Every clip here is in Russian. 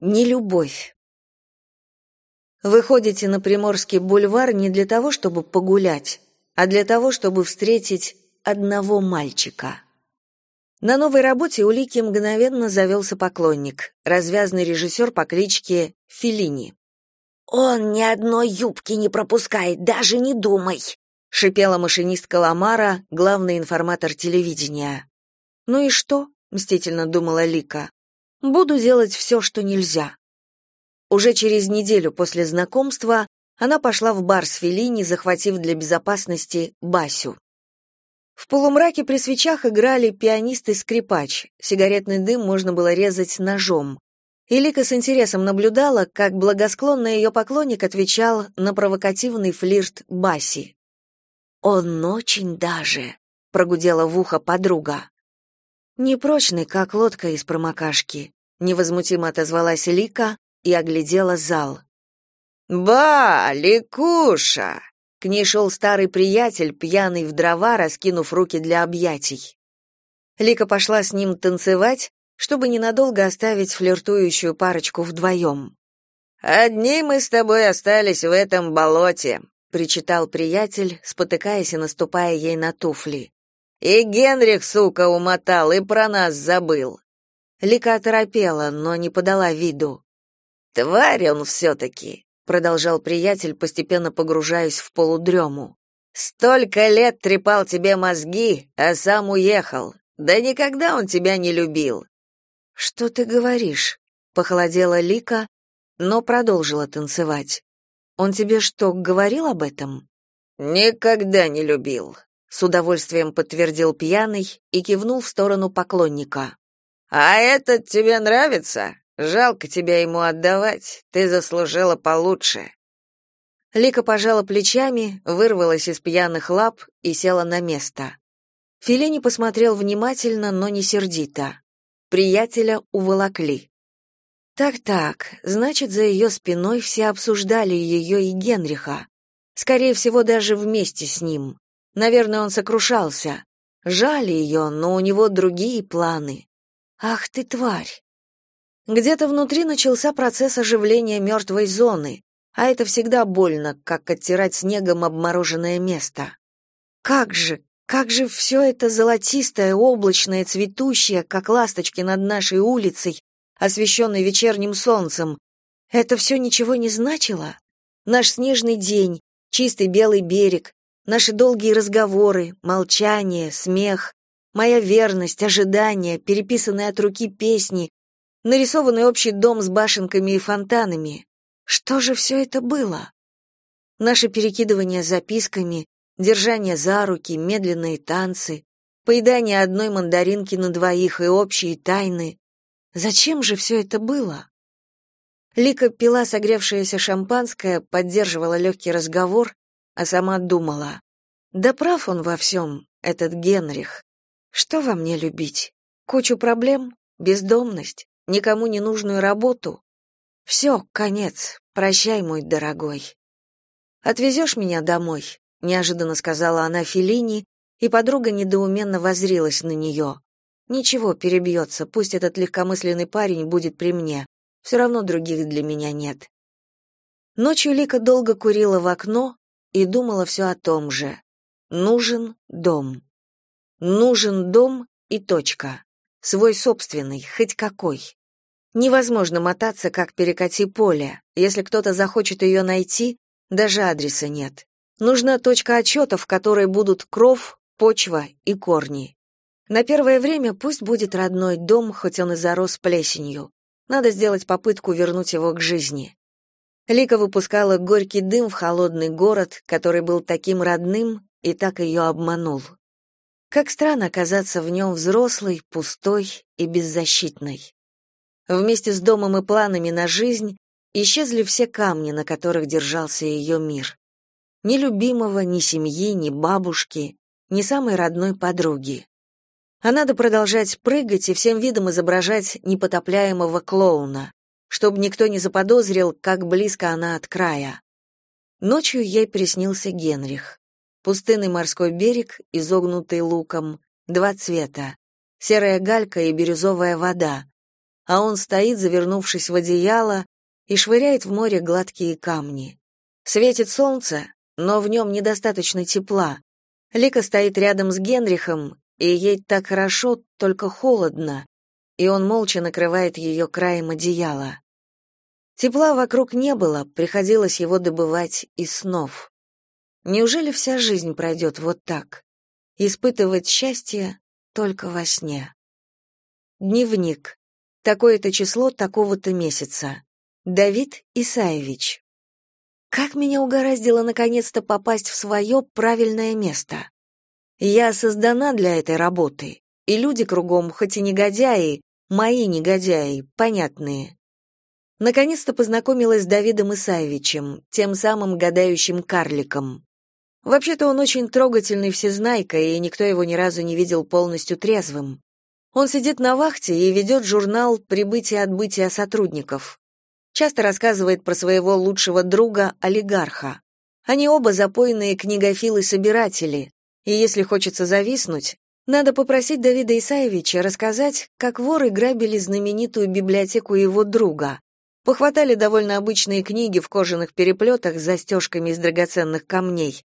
не любовь. Вы ходите на Приморский бульвар не для того, чтобы погулять, а для того, чтобы встретить одного мальчика. На новой работе у Лики мгновенно завелся поклонник, развязный режиссер по кличке Филини. «Он ни одной юбки не пропускает, даже не думай!» — шипела машинистка Ламара, главный информатор телевидения. «Ну и что?» — мстительно думала Лика. «Буду делать все, что нельзя». Уже через неделю после знакомства она пошла в бар с Феллини, захватив для безопасности Басю. В полумраке при свечах играли пианист и скрипач. Сигаретный дым можно было резать ножом. И Лика с интересом наблюдала, как благосклонно ее поклонник отвечал на провокативный флирт Баси. «Он очень даже», — прогудела в ухо подруга. «Непрочный, как лодка из промокашки», — невозмутимо отозвалась Лика и оглядела зал. «Ба, Ликуша!» К ней шел старый приятель, пьяный в дрова, раскинув руки для объятий. Лика пошла с ним танцевать, чтобы ненадолго оставить флиртующую парочку вдвоем. «Одни мы с тобой остались в этом болоте», — причитал приятель, спотыкаясь и наступая ей на туфли. «И Генрих, сука, умотал и про нас забыл». Лика оторопела, но не подала виду. «Тварь он все-таки продолжал приятель, постепенно погружаясь в полудрему. Столько лет трепал тебе мозги, а сам уехал. Да никогда он тебя не любил. Что ты говоришь? похолодела Лика, но продолжила танцевать. Он тебе что, говорил об этом? Никогда не любил, с удовольствием подтвердил пьяный и кивнул в сторону поклонника. А этот тебе нравится? Жалко тебя ему отдавать, ты заслужила получше. Лика пожала плечами, вырвалась из пьяных лап и села на место. Филини посмотрел внимательно, но не сердито. Приятеля уволокли. Так-так, значит, за ее спиной все обсуждали ее и Генриха. Скорее всего, даже вместе с ним. Наверное, он сокрушался. Жаль ее, но у него другие планы. Ах ты тварь! Где-то внутри начался процесс оживления мертвой зоны, а это всегда больно, как оттирать снегом обмороженное место. Как же, как же все это золотистое, облачное, цветущее, как ласточки над нашей улицей, освещенной вечерним солнцем. Это все ничего не значило? Наш снежный день, чистый белый берег, наши долгие разговоры, молчание, смех, моя верность, ожидания, переписанные от руки песни, нарисованный общий дом с башенками и фонтанами. Что же все это было? Наше перекидывание записками, держание за руки, медленные танцы, поедание одной мандаринки на двоих и общие тайны. Зачем же все это было? Лика пила согревшееся шампанское, поддерживала легкий разговор, а сама думала. Да прав он во всем, этот Генрих. Что во мне любить? Кучу проблем? Бездомность? никому не нужную работу. Все, конец. Прощай, мой дорогой. Отвезешь меня домой, неожиданно сказала она Филини, и подруга недоуменно воззрилась на нее. Ничего, перебьется, пусть этот легкомысленный парень будет при мне. Все равно других для меня нет. Ночью Лика долго курила в окно и думала все о том же. Нужен дом. Нужен дом и точка. Свой собственный, хоть какой. Невозможно мотаться, как перекати поле. Если кто-то захочет ее найти, даже адреса нет. Нужна точка отчета, в которой будут кров, почва и корни. На первое время пусть будет родной дом, хоть он и зарос плесенью. Надо сделать попытку вернуть его к жизни. Лика выпускала горький дым в холодный город, который был таким родным и так ее обманул. Как странно оказаться в нем взрослой, пустой и беззащитной. Вместе с домом и планами на жизнь исчезли все камни, на которых держался ее мир. Ни любимого, ни семьи, ни бабушки, ни самой родной подруги. А надо продолжать прыгать и всем видом изображать непотопляемого клоуна, чтобы никто не заподозрил, как близко она от края. Ночью ей приснился Генрих. Пустынный морской берег, изогнутый луком, два цвета — серая галька и бирюзовая вода, а он стоит, завернувшись в одеяло, и швыряет в море гладкие камни. Светит солнце, но в нем недостаточно тепла. Лика стоит рядом с Генрихом, и ей так хорошо, только холодно, и он молча накрывает ее краем одеяла. Тепла вокруг не было, приходилось его добывать из снов. Неужели вся жизнь пройдет вот так? Испытывать счастье только во сне. Дневник. Такое-то число такого-то месяца. Давид Исаевич. Как меня угораздило наконец-то попасть в свое правильное место. Я создана для этой работы, и люди кругом, хоть и негодяи, мои негодяи, понятные. Наконец-то познакомилась с Давидом Исаевичем, тем самым гадающим карликом. Вообще-то он очень трогательный всезнайка, и никто его ни разу не видел полностью трезвым. Он сидит на вахте и ведет журнал «Прибытие-отбытие сотрудников». Часто рассказывает про своего лучшего друга, олигарха. Они оба запойные книгофилы-собиратели, и если хочется зависнуть, надо попросить Давида Исаевича рассказать, как воры грабили знаменитую библиотеку его друга. Похватали довольно обычные книги в кожаных переплетах с застежками из драгоценных камней,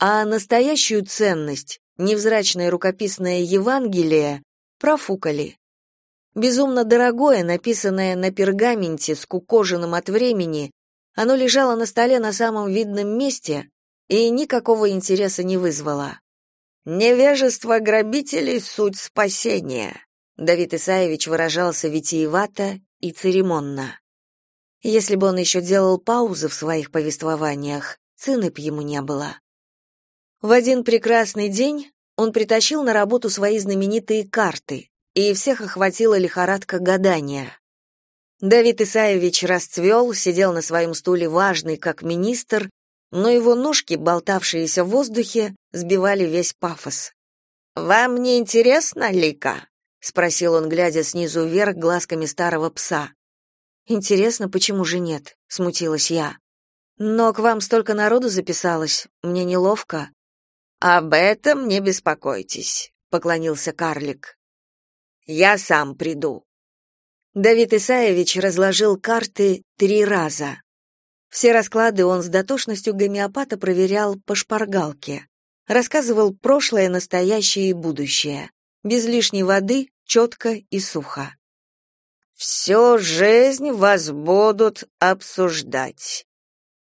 а настоящую ценность, невзрачное рукописное Евангелие, профукали. Безумно дорогое, написанное на пергаменте, скукоженном от времени, оно лежало на столе на самом видном месте и никакого интереса не вызвало. «Невежество грабителей — суть спасения», — Давид Исаевич выражался витиевато и церемонно. Если бы он еще делал паузы в своих повествованиях, цены б ему не было. В один прекрасный день он притащил на работу свои знаменитые карты, и всех охватила лихорадка гадания. Давид Исаевич расцвел, сидел на своем стуле важный, как министр, но его ножки, болтавшиеся в воздухе, сбивали весь пафос. «Вам не интересно, Лика?» — спросил он, глядя снизу вверх глазками старого пса. «Интересно, почему же нет?» — смутилась я. «Но к вам столько народу записалось, мне неловко». Об этом не беспокойтесь, поклонился карлик. Я сам приду. Давид Исаевич разложил карты три раза. Все расклады он с дотошностью гомеопата проверял по шпаргалке. Рассказывал прошлое, настоящее и будущее. Без лишней воды, четко и сухо. «Всю жизнь вас будут обсуждать.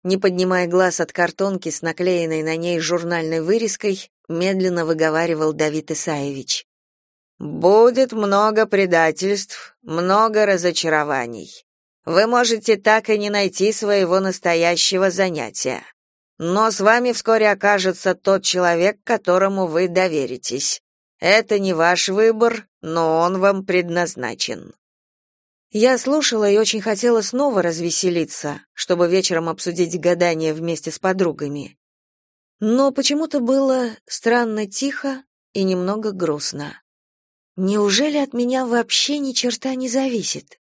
Не поднимая глаз от картонки с наклеенной на ней журнальной вырезкой, медленно выговаривал Давид Исаевич. Будет много предательств, много разочарований. Вы можете так и не найти своего настоящего занятия. Но с вами вскоре окажется тот человек, которому вы доверитесь. Это не ваш выбор, но он вам предназначен. Я слушала и очень хотела снова развеселиться, чтобы вечером обсудить гадание вместе с подругами. Но почему-то было странно тихо и немного грустно. Неужели от меня вообще ни черта не зависит?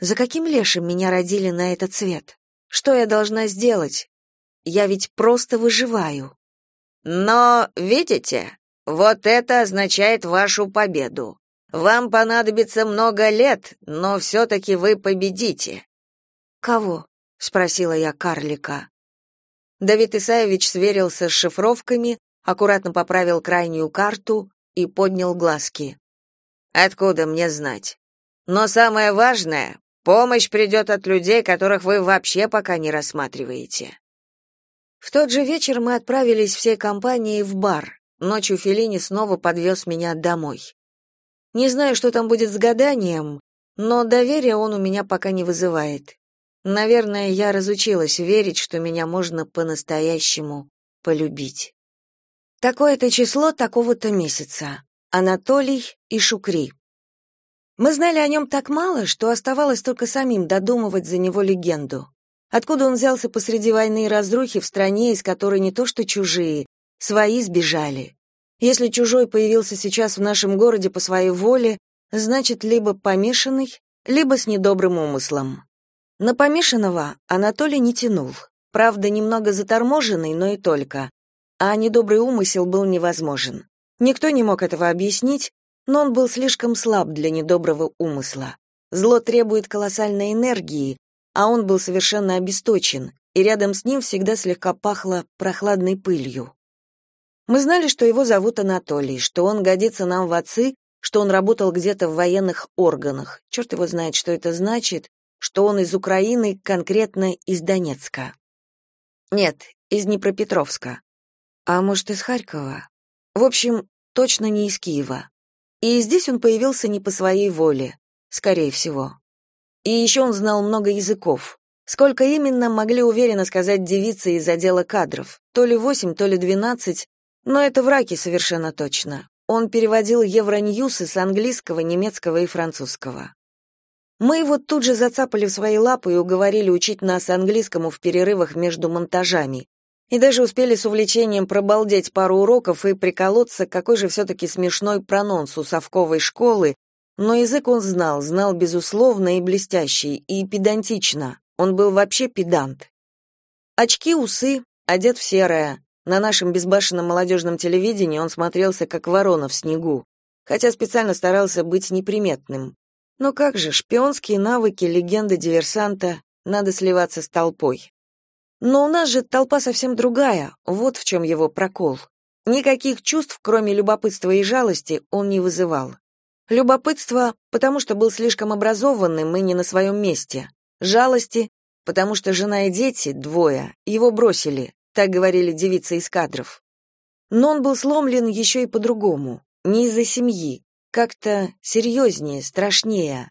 За каким лешим меня родили на этот свет? Что я должна сделать? Я ведь просто выживаю. Но, видите, вот это означает вашу победу. Вам понадобится много лет, но все-таки вы победите. Кого? спросила я карлика. Давид Исаевич сверился с шифровками, аккуратно поправил крайнюю карту и поднял глазки. Откуда мне знать? Но самое важное, помощь придет от людей, которых вы вообще пока не рассматриваете. В тот же вечер мы отправились всей компанией в бар. Ночью Феллини снова подвез меня домой. Не знаю, что там будет с гаданием, но доверия он у меня пока не вызывает. Наверное, я разучилась верить, что меня можно по-настоящему полюбить. Такое-то число такого-то месяца. Анатолий и Шукри. Мы знали о нем так мало, что оставалось только самим додумывать за него легенду. Откуда он взялся посреди войны и разрухи в стране, из которой не то что чужие, свои сбежали. Если чужой появился сейчас в нашем городе по своей воле, значит, либо помешанный, либо с недобрым умыслом. На помешанного Анатолий не тянул. Правда, немного заторможенный, но и только. А недобрый умысел был невозможен. Никто не мог этого объяснить, но он был слишком слаб для недоброго умысла. Зло требует колоссальной энергии, а он был совершенно обесточен, и рядом с ним всегда слегка пахло прохладной пылью. Мы знали, что его зовут Анатолий, что он годится нам в отцы, что он работал где-то в военных органах. Черт его знает, что это значит, что он из Украины, конкретно из Донецка. Нет, из Днепропетровска. А может, из Харькова? В общем, точно не из Киева. И здесь он появился не по своей воле, скорее всего. И еще он знал много языков. Сколько именно, могли уверенно сказать девицы из отдела кадров. То ли восемь, то ли двенадцать, но это враки совершенно точно. Он переводил Евроньюсы с английского, немецкого и французского. Мы его тут же зацапали в свои лапы и уговорили учить нас английскому в перерывах между монтажами. И даже успели с увлечением пробалдеть пару уроков и приколоться, какой же все-таки смешной прононс у совковой школы, но язык он знал, знал безусловно и блестящий, и педантично. Он был вообще педант. Очки, усы, одет в серое, на нашем безбашенном молодежном телевидении он смотрелся как ворона в снегу, хотя специально старался быть неприметным. Но как же, шпионские навыки легенды диверсанта, надо сливаться с толпой. Но у нас же толпа совсем другая, вот в чем его прокол. Никаких чувств, кроме любопытства и жалости, он не вызывал. Любопытство, потому что был слишком образованным и не на своем месте. Жалости, потому что жена и дети, двое, его бросили, так говорили девицы из кадров. Но он был сломлен еще и по-другому, не из-за семьи, как-то серьезнее, страшнее.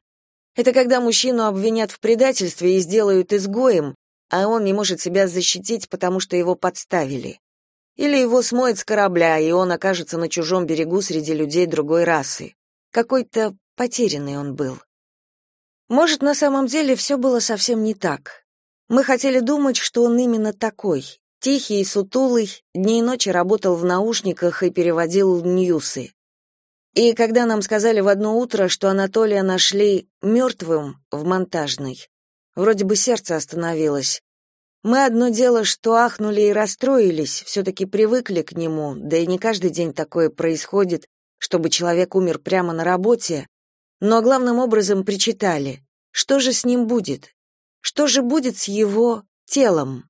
Это когда мужчину обвинят в предательстве и сделают изгоем, а он не может себя защитить, потому что его подставили. Или его смоет с корабля, и он окажется на чужом берегу среди людей другой расы. Какой-то потерянный он был. Может, на самом деле все было совсем не так. Мы хотели думать, что он именно такой, Тихий и сутулый, дни и ночи работал в наушниках и переводил ньюсы. И когда нам сказали в одно утро, что Анатолия нашли мертвым в монтажной, вроде бы сердце остановилось. Мы одно дело, что ахнули и расстроились, все-таки привыкли к нему, да и не каждый день такое происходит, чтобы человек умер прямо на работе, но главным образом причитали, что же с ним будет, что же будет с его телом.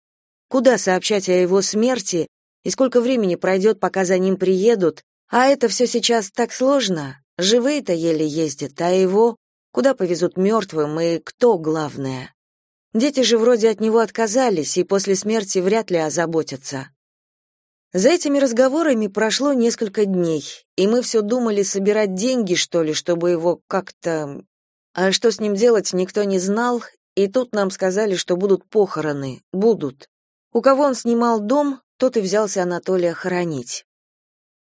Куда сообщать о его смерти и сколько времени пройдет, пока за ним приедут? А это все сейчас так сложно. Живые-то еле ездят, а его куда повезут мертвым и кто главное? Дети же вроде от него отказались и после смерти вряд ли озаботятся. За этими разговорами прошло несколько дней, и мы все думали собирать деньги, что ли, чтобы его как-то... А что с ним делать, никто не знал, и тут нам сказали, что будут похороны, будут. У кого он снимал дом, тот и взялся Анатолия хоронить.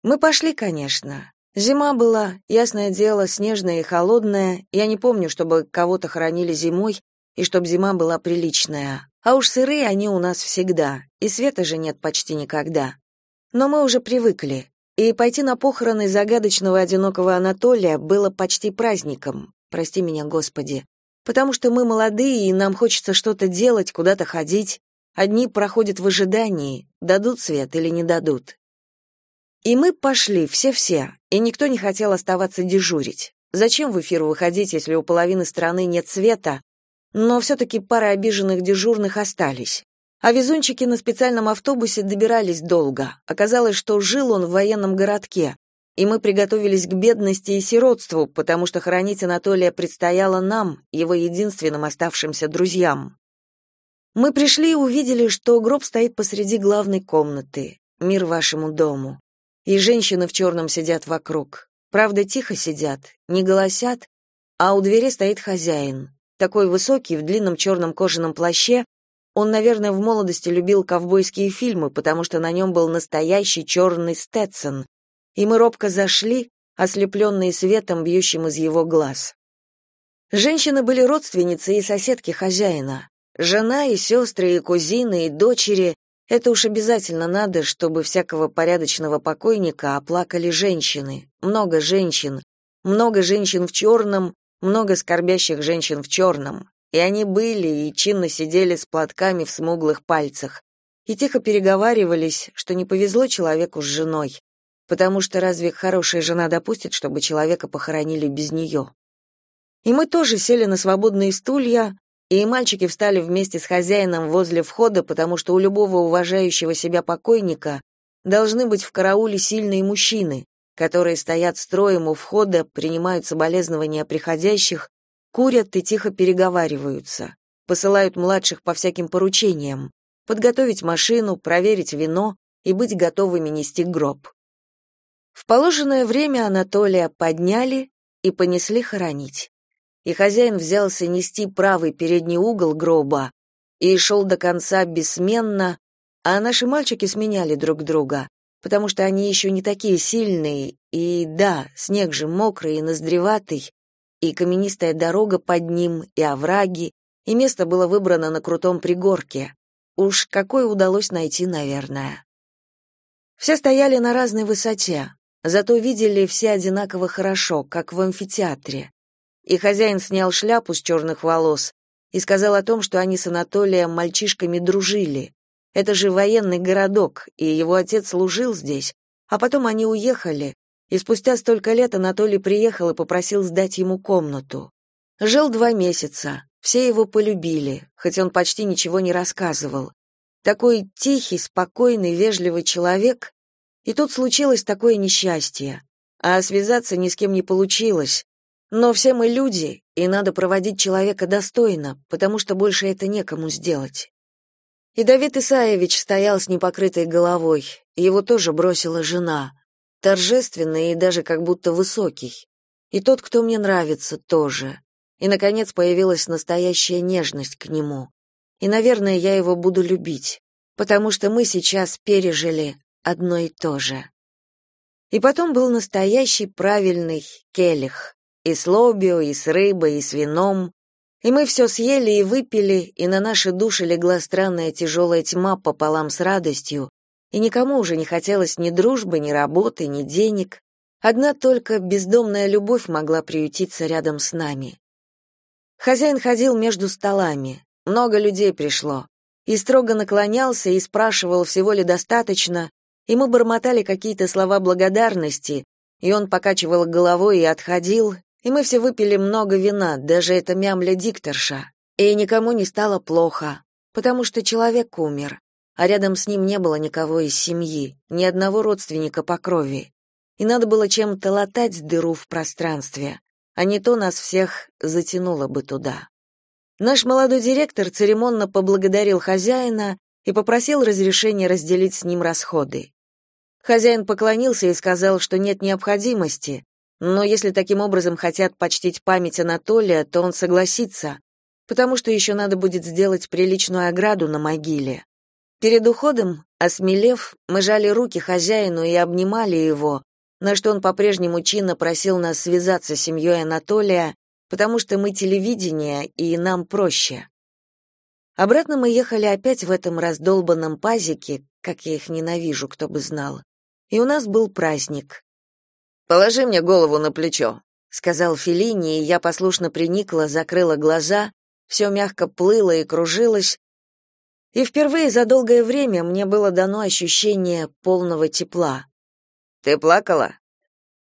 Мы пошли, конечно. Зима была, ясное дело, снежная и холодная. Я не помню, чтобы кого-то хоронили зимой, и чтобы зима была приличная. А уж сырые они у нас всегда, и света же нет почти никогда. Но мы уже привыкли, и пойти на похороны загадочного одинокого Анатолия было почти праздником, прости меня, Господи, потому что мы молодые, и нам хочется что-то делать, куда-то ходить, Одни проходят в ожидании, дадут свет или не дадут. И мы пошли, все-все, и никто не хотел оставаться дежурить. Зачем в эфир выходить, если у половины страны нет света? Но все-таки пара обиженных дежурных остались. А везунчики на специальном автобусе добирались долго. Оказалось, что жил он в военном городке, и мы приготовились к бедности и сиротству, потому что хоронить Анатолия предстояло нам, его единственным оставшимся друзьям. Мы пришли и увидели, что гроб стоит посреди главной комнаты. Мир вашему дому. И женщины в черном сидят вокруг. Правда, тихо сидят, не голосят, а у двери стоит хозяин. Такой высокий, в длинном черном кожаном плаще. Он, наверное, в молодости любил ковбойские фильмы, потому что на нем был настоящий черный Стэтсон. И мы робко зашли, ослепленные светом, бьющим из его глаз. Женщины были родственницы и соседки хозяина. Жена и сестры, и кузины, и дочери — это уж обязательно надо, чтобы всякого порядочного покойника оплакали женщины. Много женщин. Много женщин в черном, много скорбящих женщин в черном. И они были и чинно сидели с платками в смуглых пальцах. И тихо переговаривались, что не повезло человеку с женой. Потому что разве хорошая жена допустит, чтобы человека похоронили без нее? И мы тоже сели на свободные стулья, и мальчики встали вместе с хозяином возле входа, потому что у любого уважающего себя покойника должны быть в карауле сильные мужчины, которые стоят строем у входа, принимают соболезнования приходящих, курят и тихо переговариваются, посылают младших по всяким поручениям, подготовить машину, проверить вино и быть готовыми нести гроб. В положенное время Анатолия подняли и понесли хоронить. И хозяин взялся нести правый передний угол гроба и шел до конца бессменно, а наши мальчики сменяли друг друга, потому что они еще не такие сильные, и да, снег же мокрый и ноздреватый, и каменистая дорога под ним, и овраги, и место было выбрано на крутом пригорке. Уж какое удалось найти, наверное. Все стояли на разной высоте, зато видели все одинаково хорошо, как в амфитеатре. И хозяин снял шляпу с черных волос и сказал о том, что они с Анатолием мальчишками дружили. Это же военный городок, и его отец служил здесь, а потом они уехали, и спустя столько лет Анатолий приехал и попросил сдать ему комнату. Жил два месяца, все его полюбили, хоть он почти ничего не рассказывал. Такой тихий, спокойный, вежливый человек, и тут случилось такое несчастье. А связаться ни с кем не получилось. Но все мы люди, и надо проводить человека достойно, потому что больше это некому сделать. И Давид Исаевич стоял с непокрытой головой, его тоже бросила жена торжественный и даже как будто высокий. И тот, кто мне нравится, тоже. И, наконец, появилась настоящая нежность к нему. И, наверное, я его буду любить, потому что мы сейчас пережили одно и то же. И потом был настоящий правильный келих. И с лобио, и с рыбой, и с вином. И мы все съели и выпили, и на наши души легла странная тяжелая тьма пополам с радостью, и никому уже не хотелось ни дружбы, ни работы, ни денег. Одна только бездомная любовь могла приютиться рядом с нами. Хозяин ходил между столами, много людей пришло, и строго наклонялся и спрашивал, всего ли достаточно, и мы бормотали какие-то слова благодарности, и он покачивал головой и отходил, и мы все выпили много вина, даже эта мямля-дикторша, и никому не стало плохо, потому что человек умер, а рядом с ним не было никого из семьи, ни одного родственника по крови. И надо было чем-то латать дыру в пространстве, а не то нас всех затянуло бы туда. Наш молодой директор церемонно поблагодарил хозяина и попросил разрешения разделить с ним расходы. Хозяин поклонился и сказал, что нет необходимости, но если таким образом хотят почтить память Анатолия, то он согласится, потому что еще надо будет сделать приличную ограду на могиле. Перед уходом, осмелев, мы жали руки хозяину и обнимали его, на что он по-прежнему чинно просил нас связаться с семьей Анатолия, потому что мы телевидение, и нам проще. Обратно мы ехали опять в этом раздолбанном пазике, как я их ненавижу, кто бы знал. И у нас был праздник. «Положи мне голову на плечо», — сказал Феллини, и я послушно приникла, закрыла глаза, все мягко плыло и кружилось, и впервые за долгое время мне было дано ощущение полного тепла. Ты плакала?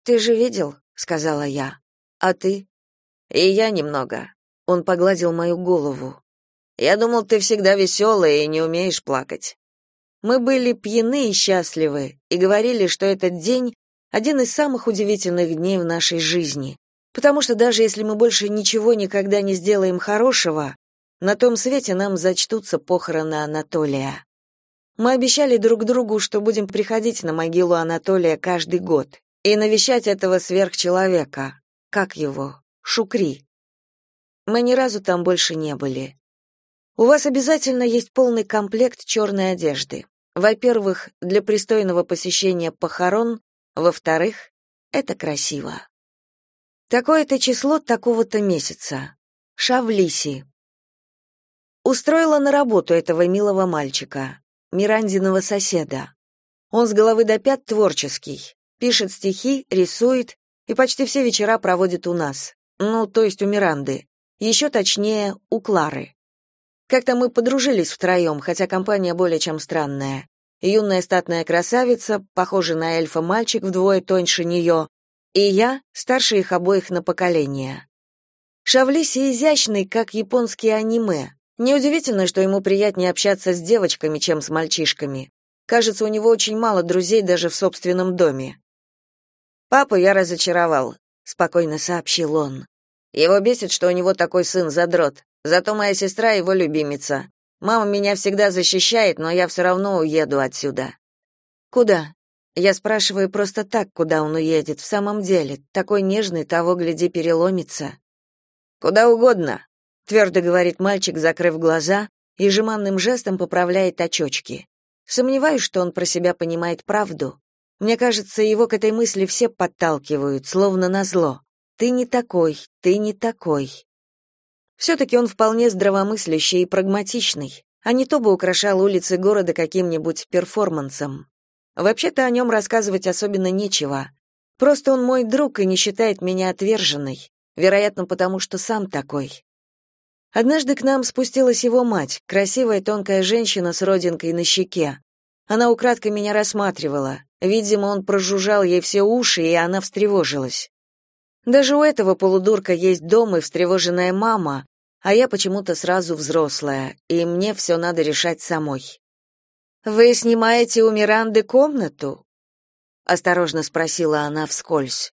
Ты же видел, сказала я. А ты? И я немного. Он погладил мою голову. Я думал, ты всегда веселая и не умеешь плакать. Мы были пьяны и счастливы и говорили, что этот день один из самых удивительных дней в нашей жизни, потому что даже если мы больше ничего никогда не сделаем хорошего, на том свете нам зачтутся похороны Анатолия. Мы обещали друг другу, что будем приходить на могилу Анатолия каждый год и навещать этого сверхчеловека. Как его? Шукри. Мы ни разу там больше не были. У вас обязательно есть полный комплект черной одежды. Во-первых, для пристойного посещения похорон, во-вторых, это красиво. Такое-то число такого-то месяца. Шавлиси, Устроила на работу этого милого мальчика, Мирандиного соседа. Он с головы до пят творческий, пишет стихи, рисует и почти все вечера проводит у нас. Ну, то есть у Миранды. Еще точнее, у Клары. Как-то мы подружились втроем, хотя компания более чем странная. Юная статная красавица, похожа на эльфа мальчик вдвое тоньше нее, и я, старше их обоих на поколение. Шавлиси изящный, как японские аниме. Неудивительно, что ему приятнее общаться с девочками, чем с мальчишками. Кажется, у него очень мало друзей даже в собственном доме. «Папу я разочаровал», — спокойно сообщил он. «Его бесит, что у него такой сын-задрот. Зато моя сестра его любимица. Мама меня всегда защищает, но я все равно уеду отсюда». «Куда?» Я спрашиваю просто так, куда он уедет. В самом деле, такой нежный, того, гляди, переломится. «Куда угодно», — твердо говорит мальчик, закрыв глаза, и жеманным жестом поправляет очечки. Сомневаюсь, что он про себя понимает правду. Мне кажется, его к этой мысли все подталкивают, словно назло. «Ты не такой, ты не такой». Все-таки он вполне здравомыслящий и прагматичный, а не то бы украшал улицы города каким-нибудь перформансом. Вообще-то о нем рассказывать особенно нечего. Просто он мой друг и не считает меня отверженной вероятно, потому что сам такой. Однажды к нам спустилась его мать, красивая тонкая женщина с родинкой на щеке. Она украдкой меня рассматривала. Видимо, он прожужжал ей все уши, и она встревожилась. Даже у этого полудурка есть дом и встревоженная мама, а я почему-то сразу взрослая, и мне все надо решать самой. «Вы снимаете у Миранды комнату?» — осторожно спросила она вскользь.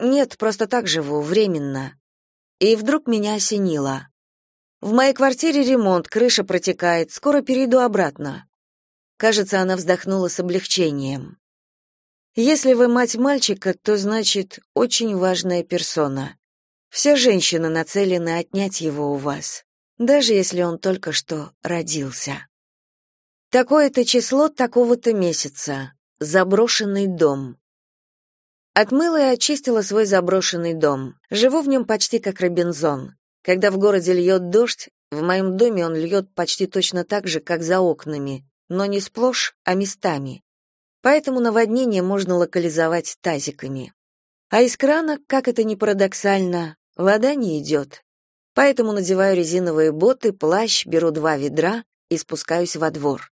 Нет, просто так живу, временно. И вдруг меня осенило. В моей квартире ремонт, крыша протекает, скоро перейду обратно. Кажется, она вздохнула с облегчением. Если вы мать мальчика, то значит, очень важная персона. Все женщины нацелены отнять его у вас, даже если он только что родился. Такое-то число такого-то месяца. Заброшенный дом. Отмыла и очистила свой заброшенный дом. Живу в нем почти как Робинзон. Когда в городе льет дождь, в моем доме он льет почти точно так же, как за окнами, но не сплошь, а местами. Поэтому наводнение можно локализовать тазиками. А из крана, как это ни парадоксально, вода не идет. Поэтому надеваю резиновые боты, плащ, беру два ведра и спускаюсь во двор.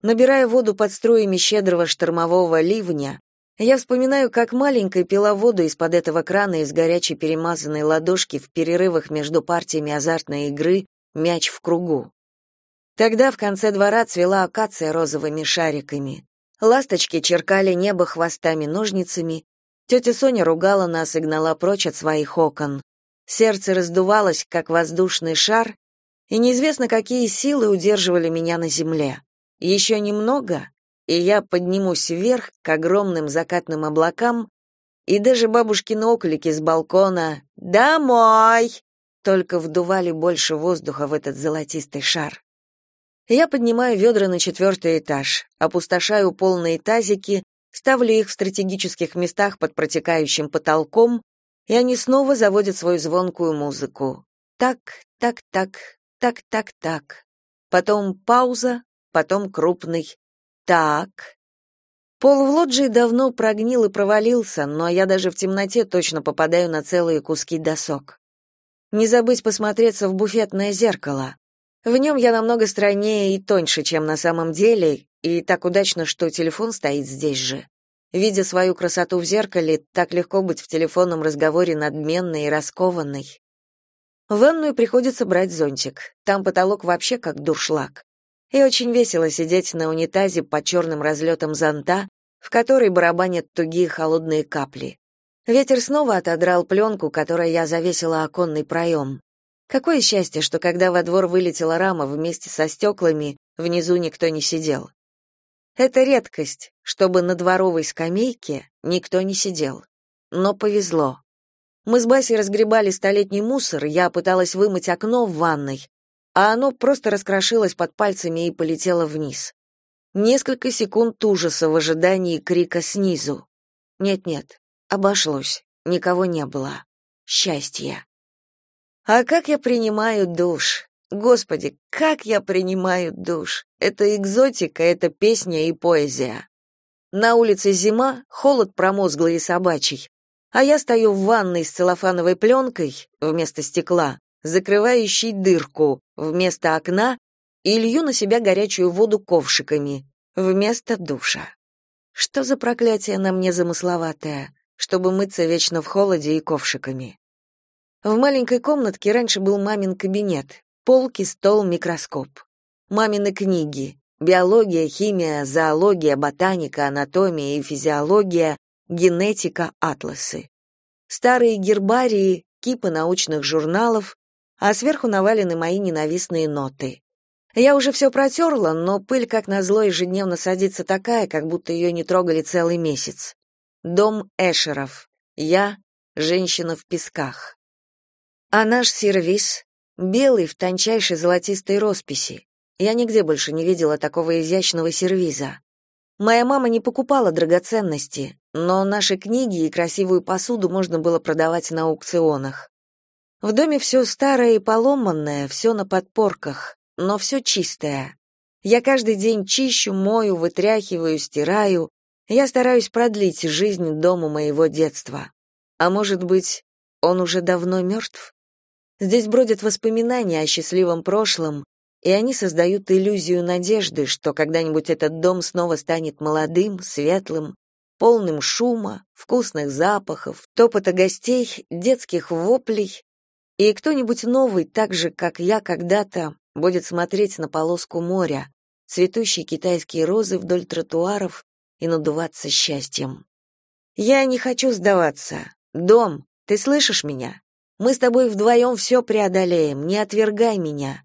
Набирая воду под струями щедрого штормового ливня, я вспоминаю, как маленькая пила воду из-под этого крана из горячей перемазанной ладошки в перерывах между партиями азартной игры «Мяч в кругу». Тогда в конце двора цвела акация розовыми шариками. Ласточки черкали небо хвостами-ножницами, тетя Соня ругала нас и гнала прочь от своих окон. Сердце раздувалось, как воздушный шар, и неизвестно, какие силы удерживали меня на земле. Еще немного, и я поднимусь вверх к огромным закатным облакам, и даже бабушкины оклики с балкона «Домой!» только вдували больше воздуха в этот золотистый шар. Я поднимаю ведра на четвертый этаж, опустошаю полные тазики, ставлю их в стратегических местах под протекающим потолком, и они снова заводят свою звонкую музыку. Так, так, так, так, так, так. Потом пауза, потом крупный так. Пол в лоджии давно прогнил и провалился, но я даже в темноте точно попадаю на целые куски досок. Не забыть посмотреться в буфетное зеркало. В нем я намного стройнее и тоньше, чем на самом деле, и так удачно, что телефон стоит здесь же. Видя свою красоту в зеркале, так легко быть в телефонном разговоре надменной и раскованной. В ванную приходится брать зонтик. Там потолок вообще как дуршлаг и очень весело сидеть на унитазе под черным разлетом зонта, в который барабанят тугие холодные капли. Ветер снова отодрал пленку, которой я завесила оконный проем. Какое счастье, что когда во двор вылетела рама вместе со стеклами, внизу никто не сидел. Это редкость, чтобы на дворовой скамейке никто не сидел. Но повезло. Мы с Басей разгребали столетний мусор, я пыталась вымыть окно в ванной, а оно просто раскрошилось под пальцами и полетело вниз. Несколько секунд ужаса в ожидании крика снизу. Нет-нет, обошлось, никого не было. Счастье. А как я принимаю душ? Господи, как я принимаю душ? Это экзотика, это песня и поэзия. На улице зима, холод промозглый и собачий. А я стою в ванной с целлофановой пленкой вместо стекла, закрывающей дырку вместо окна, и лью на себя горячую воду ковшиками вместо душа. Что за проклятие на мне замысловатое, чтобы мыться вечно в холоде и ковшиками? В маленькой комнатке раньше был мамин кабинет. Полки, стол, микроскоп. Мамины книги. Биология, химия, зоология, ботаника, анатомия и физиология, генетика, атласы. Старые гербарии, кипы научных журналов, а сверху навалены мои ненавистные ноты. Я уже все протерла, но пыль, как назло, ежедневно садится такая, как будто ее не трогали целый месяц. Дом Эшеров. Я — женщина в песках. А наш сервис — белый в тончайшей золотистой росписи. Я нигде больше не видела такого изящного сервиза. Моя мама не покупала драгоценности, но наши книги и красивую посуду можно было продавать на аукционах. В доме все старое и поломанное, все на подпорках но все чистое. Я каждый день чищу, мою, вытряхиваю, стираю. Я стараюсь продлить жизнь дому моего детства. А может быть, он уже давно мертв? Здесь бродят воспоминания о счастливом прошлом, и они создают иллюзию надежды, что когда-нибудь этот дом снова станет молодым, светлым, полным шума, вкусных запахов, топота гостей, детских воплей, и кто-нибудь новый, так же, как я когда-то, будет смотреть на полоску моря, цветущие китайские розы вдоль тротуаров и надуваться счастьем. Я не хочу сдаваться. Дом, ты слышишь меня? Мы с тобой вдвоем все преодолеем, не отвергай меня.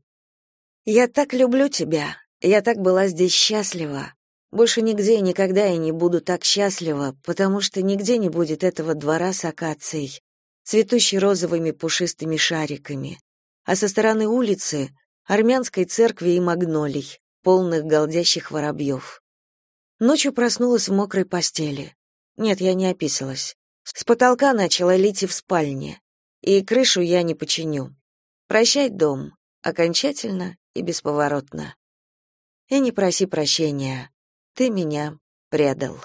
Я так люблю тебя. Я так была здесь счастлива. Больше нигде никогда я не буду так счастлива, потому что нигде не будет этого двора с акацией, цветущей розовыми пушистыми шариками. А со стороны улицы армянской церкви и магнолий, полных голдящих воробьев. Ночью проснулась в мокрой постели. Нет, я не описалась. С потолка начала лить и в спальне. И крышу я не починю. Прощай, дом, окончательно и бесповоротно. И не проси прощения. Ты меня предал.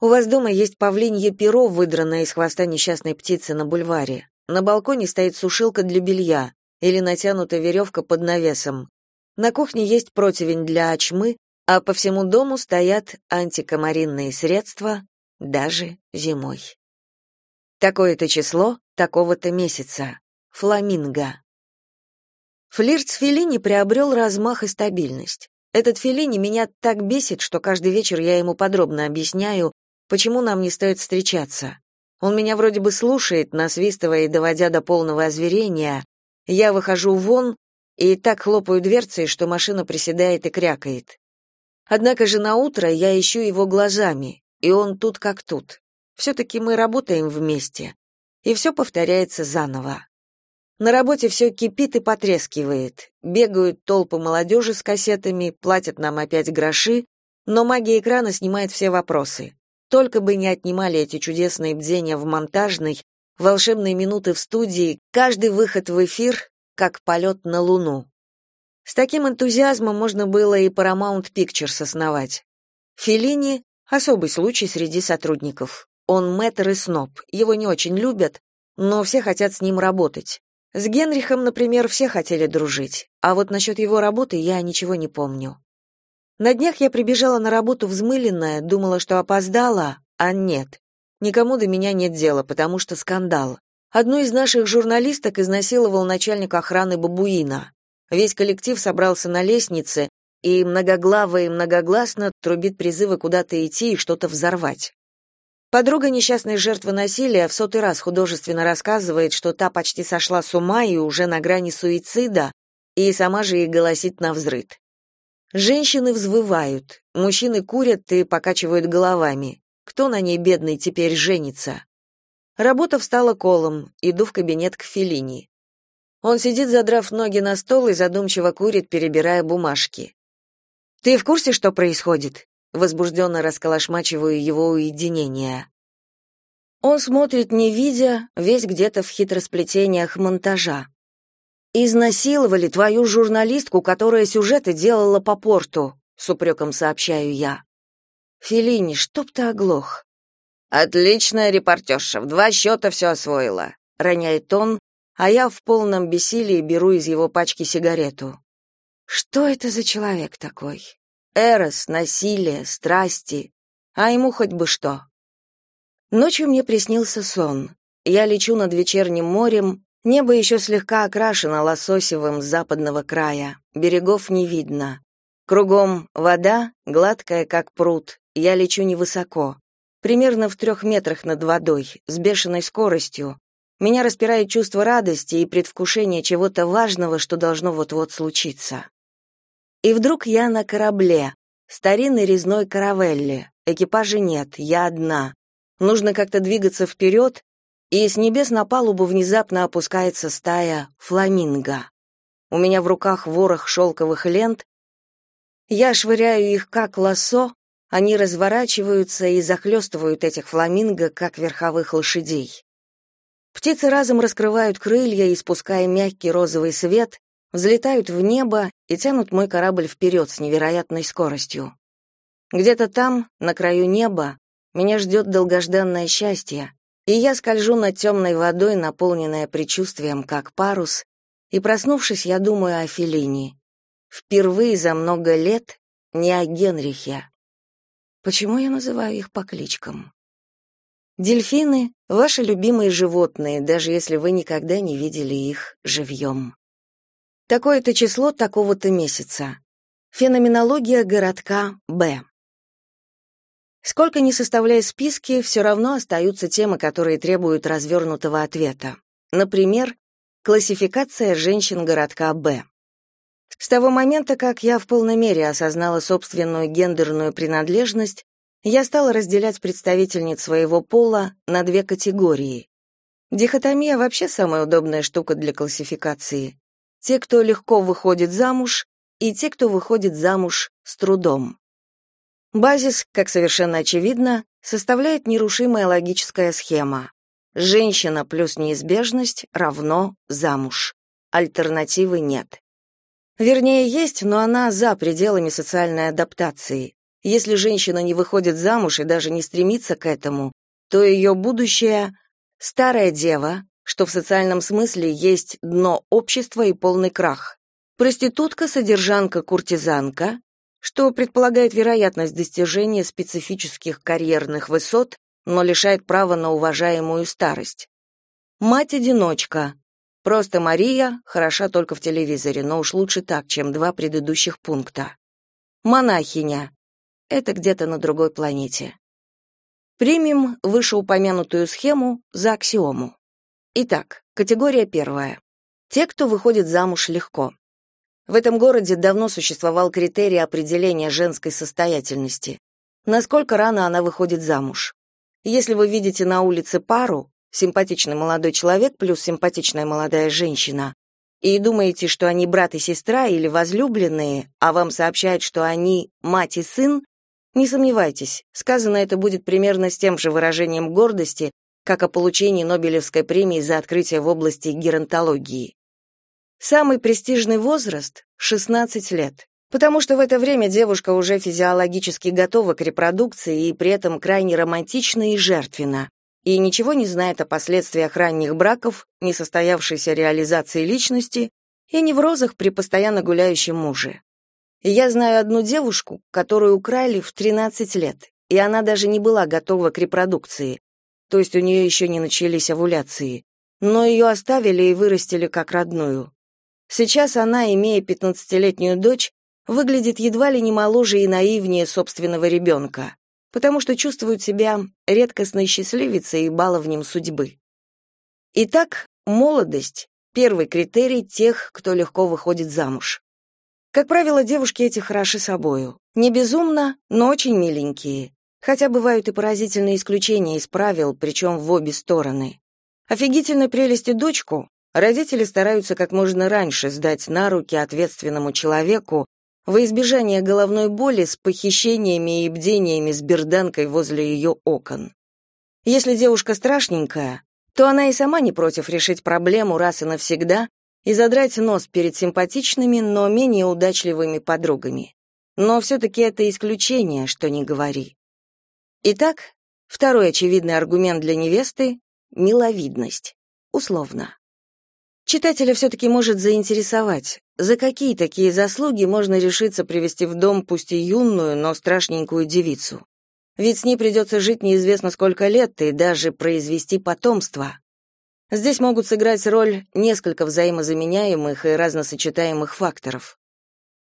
У вас дома есть павлинье перо, выдранное из хвоста несчастной птицы на бульваре. На балконе стоит сушилка для белья или натянута веревка под навесом. На кухне есть противень для очмы, а по всему дому стоят антикомаринные средства даже зимой. Такое-то число, такого-то месяца. Фламинго. Флирт с Феллини приобрел размах и стабильность. Этот Феллини меня так бесит, что каждый вечер я ему подробно объясняю, почему нам не стоит встречаться. Он меня вроде бы слушает, насвистывая и доводя до полного озверения, я выхожу вон и так хлопаю дверцей, что машина приседает и крякает. Однако же на утро я ищу его глазами, и он тут как тут. Все-таки мы работаем вместе, и все повторяется заново. На работе все кипит и потрескивает. Бегают толпы молодежи с кассетами, платят нам опять гроши, но магия экрана снимает все вопросы. Только бы не отнимали эти чудесные бдения в монтажной, волшебные минуты в студии, каждый выход в эфир как полет на Луну. С таким энтузиазмом можно было и Paramount Pictures основать. Феллини — особый случай среди сотрудников. Он мэтр и сноб, его не очень любят, но все хотят с ним работать. С Генрихом, например, все хотели дружить, а вот насчет его работы я ничего не помню. На днях я прибежала на работу взмыленная, думала, что опоздала, а нет. Никому до меня нет дела, потому что скандал. Одну из наших журналисток изнасиловал начальник охраны бабуина. Весь коллектив собрался на лестнице, и многоглаво и многогласно трубит призывы куда-то идти и что-то взорвать. Подруга несчастной жертвы насилия в сотый раз художественно рассказывает, что та почти сошла с ума и уже на грани суицида, и сама же и голосит на взрыд. Женщины взвывают, мужчины курят и покачивают головами. Кто на ней, бедный, теперь женится? Работа встала колом, иду в кабинет к Феллини. Он сидит, задрав ноги на стол и задумчиво курит, перебирая бумажки. «Ты в курсе, что происходит?» Возбужденно расколошмачиваю его уединение. Он смотрит, не видя, весь где-то в хитросплетениях монтажа. «Изнасиловали твою журналистку, которая сюжеты делала по порту», — с упреком сообщаю я. Филини, чтоб ты оглох. Отличная репортерша, в два счета все освоила, роняет он, а я в полном бессилии беру из его пачки сигарету. Что это за человек такой? Эрос, насилие, страсти, а ему хоть бы что. Ночью мне приснился сон. Я лечу над вечерним морем, небо еще слегка окрашено лососевым с западного края, берегов не видно. Кругом вода, гладкая, как пруд, я лечу невысоко, примерно в трех метрах над водой, с бешеной скоростью. Меня распирает чувство радости и предвкушение чего-то важного, что должно вот-вот случиться. И вдруг я на корабле, старинной резной каравелле. Экипажа нет, я одна. Нужно как-то двигаться вперед, и с небес на палубу внезапно опускается стая фламинго. У меня в руках ворох шелковых лент. Я швыряю их как лассо, они разворачиваются и захлестывают этих фламинго, как верховых лошадей. Птицы разом раскрывают крылья, испуская мягкий розовый свет, взлетают в небо и тянут мой корабль вперед с невероятной скоростью. Где-то там, на краю неба, меня ждет долгожданное счастье, и я скольжу над темной водой, наполненная предчувствием, как парус, и, проснувшись, я думаю о Феллини. Впервые за много лет не о Генрихе. Почему я называю их по кличкам? Дельфины — ваши любимые животные, даже если вы никогда не видели их живьем. Такое-то число такого-то месяца. Феноменология городка Б. Сколько ни составляя списки, все равно остаются темы, которые требуют развернутого ответа. Например, классификация женщин городка Б. С того момента, как я в полной мере осознала собственную гендерную принадлежность, я стала разделять представительниц своего пола на две категории. Дихотомия вообще самая удобная штука для классификации те, кто легко выходит замуж, и те, кто выходит замуж с трудом. Базис, как совершенно очевидно, составляет нерушимая логическая схема. Женщина плюс неизбежность равно замуж. Альтернативы нет. Вернее, есть, но она за пределами социальной адаптации. Если женщина не выходит замуж и даже не стремится к этому, то ее будущее — старая дева, что в социальном смысле есть дно общества и полный крах. Проститутка, содержанка, куртизанка, что предполагает вероятность достижения специфических карьерных высот, но лишает права на уважаемую старость. Мать-одиночка. Просто Мария, хороша только в телевизоре, но уж лучше так, чем два предыдущих пункта. Монахиня. Это где-то на другой планете. Примем вышеупомянутую схему за аксиому. Итак, категория первая. Те, кто выходит замуж легко. В этом городе давно существовал критерий определения женской состоятельности. Насколько рано она выходит замуж. Если вы видите на улице пару, симпатичный молодой человек плюс симпатичная молодая женщина, и думаете, что они брат и сестра или возлюбленные, а вам сообщают, что они мать и сын, не сомневайтесь, сказано это будет примерно с тем же выражением гордости, как о получении Нобелевской премии за открытие в области геронтологии. Самый престижный возраст — 16 лет, потому что в это время девушка уже физиологически готова к репродукции и при этом крайне романтична и жертвенна, и ничего не знает о последствиях ранних браков, несостоявшейся реализации личности и неврозах при постоянно гуляющем муже. Я знаю одну девушку, которую украли в 13 лет, и она даже не была готова к репродукции, то есть у нее еще не начались овуляции, но ее оставили и вырастили как родную. Сейчас она, имея пятнадцатилетнюю дочь, выглядит едва ли не моложе и наивнее собственного ребенка, потому что чувствует себя редкостной счастливицей и баловнем судьбы. Итак, молодость — первый критерий тех, кто легко выходит замуж. Как правило, девушки эти хороши собою. Не безумно, но очень миленькие. Хотя бывают и поразительные исключения из правил, причем в обе стороны. Офигительной прелести дочку родители стараются как можно раньше сдать на руки ответственному человеку во избежание головной боли с похищениями и бдениями с берданкой возле ее окон. Если девушка страшненькая, то она и сама не против решить проблему раз и навсегда и задрать нос перед симпатичными, но менее удачливыми подругами. Но все-таки это исключение, что не говори. Итак, второй очевидный аргумент для невесты — миловидность. Условно. Читателя все-таки может заинтересовать, за какие такие заслуги можно решиться привести в дом пусть и юную, но страшненькую девицу. Ведь с ней придется жить неизвестно сколько лет и даже произвести потомство. Здесь могут сыграть роль несколько взаимозаменяемых и разносочетаемых факторов.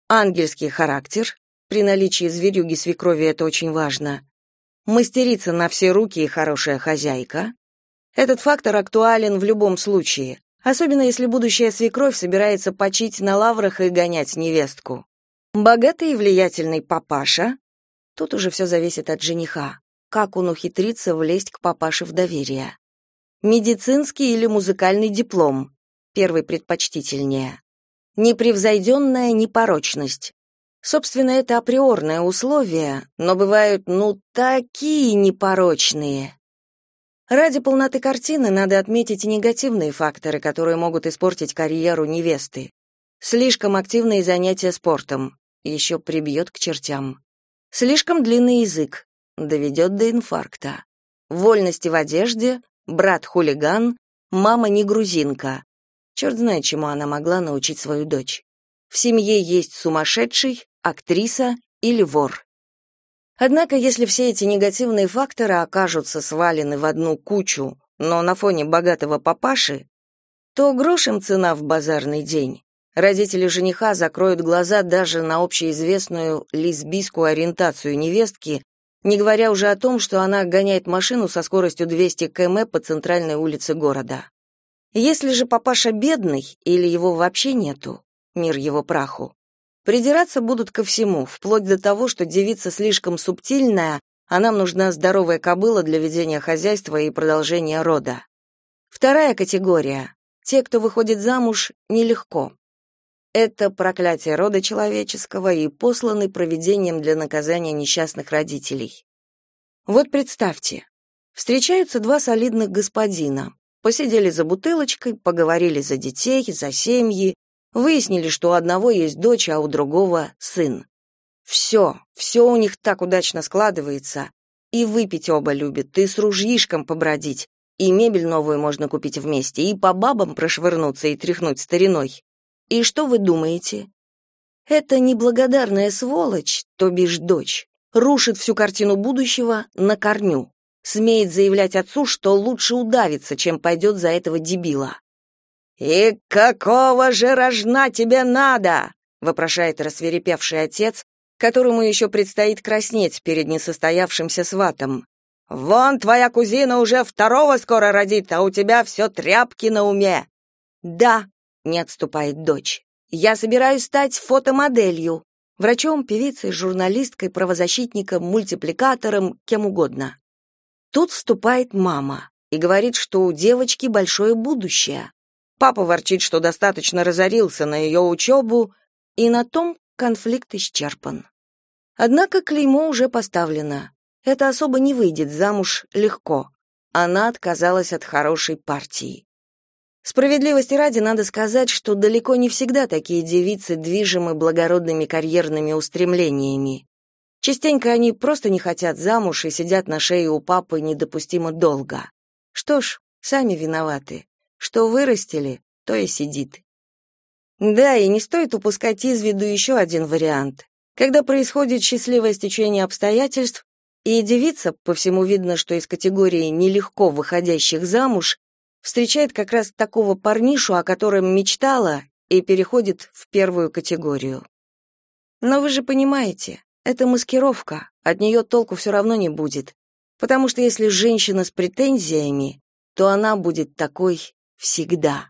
Ангельский характер, при наличии зверюги свекрови это очень важно. Мастерица на все руки и хорошая хозяйка. Этот фактор актуален в любом случае, особенно если будущая свекровь собирается почить на лаврах и гонять невестку. Богатый и влиятельный папаша. Тут уже все зависит от жениха. Как он ухитрится влезть к папаше в доверие. Медицинский или музыкальный диплом. Первый предпочтительнее. Непревзойденная непорочность. Собственно, это априорное условие, но бывают, ну, такие непорочные. Ради полноты картины надо отметить и негативные факторы, которые могут испортить карьеру невесты. Слишком активные занятия спортом, еще прибьет к чертям. Слишком длинный язык, доведет до инфаркта. Вольности в одежде, брат-хулиган, мама не грузинка. Черт знает, чему она могла научить свою дочь. В семье есть сумасшедший, актриса или вор. Однако, если все эти негативные факторы окажутся свалены в одну кучу, но на фоне богатого папаши, то грошем цена в базарный день. Родители жениха закроют глаза даже на общеизвестную лесбийскую ориентацию невестки, не говоря уже о том, что она гоняет машину со скоростью 200 км по центральной улице города. Если же папаша бедный или его вообще нету, мир его праху, придираться будут ко всему, вплоть до того, что девица слишком субтильная, а нам нужна здоровая кобыла для ведения хозяйства и продолжения рода. Вторая категория — те, кто выходит замуж нелегко. Это проклятие рода человеческого и посланы провидением для наказания несчастных родителей. Вот представьте, встречаются два солидных господина, посидели за бутылочкой, поговорили за детей, за семьи, выяснили, что у одного есть дочь, а у другого сын. Все, все у них так удачно складывается. И выпить оба любят, и с ружьишком побродить, и мебель новую можно купить вместе, и по бабам прошвырнуться и тряхнуть стариной. И что вы думаете? Эта неблагодарная сволочь, то бишь дочь, рушит всю картину будущего на корню. Смеет заявлять отцу, что лучше удавиться, чем пойдет за этого дебила. «И какого же рожна тебе надо?» — вопрошает рассверепевший отец, которому еще предстоит краснеть перед несостоявшимся сватом. «Вон твоя кузина уже второго скоро родит, а у тебя все тряпки на уме». «Да, не отступает дочь. Я собираюсь стать фотомоделью, врачом, певицей, журналисткой, правозащитником, мультипликатором, кем угодно. Тут вступает мама и говорит, что у девочки большое будущее. Папа ворчит, что достаточно разорился на ее учебу, и на том конфликт исчерпан. Однако клеймо уже поставлено. Это особо не выйдет замуж легко. Она отказалась от хорошей партии. Справедливости ради надо сказать, что далеко не всегда такие девицы движимы благородными карьерными устремлениями. Частенько они просто не хотят замуж и сидят на шее у папы недопустимо долго. Что ж, сами виноваты. Что вырастили, то и сидит. Да, и не стоит упускать из виду еще один вариант. Когда происходит счастливое стечение обстоятельств, и девица, по всему видно, что из категории нелегко выходящих замуж, встречает как раз такого парнишу, о котором мечтала, и переходит в первую категорию. Но вы же понимаете, это маскировка, от нее толку все равно не будет, потому что если женщина с претензиями, то она будет такой всегда.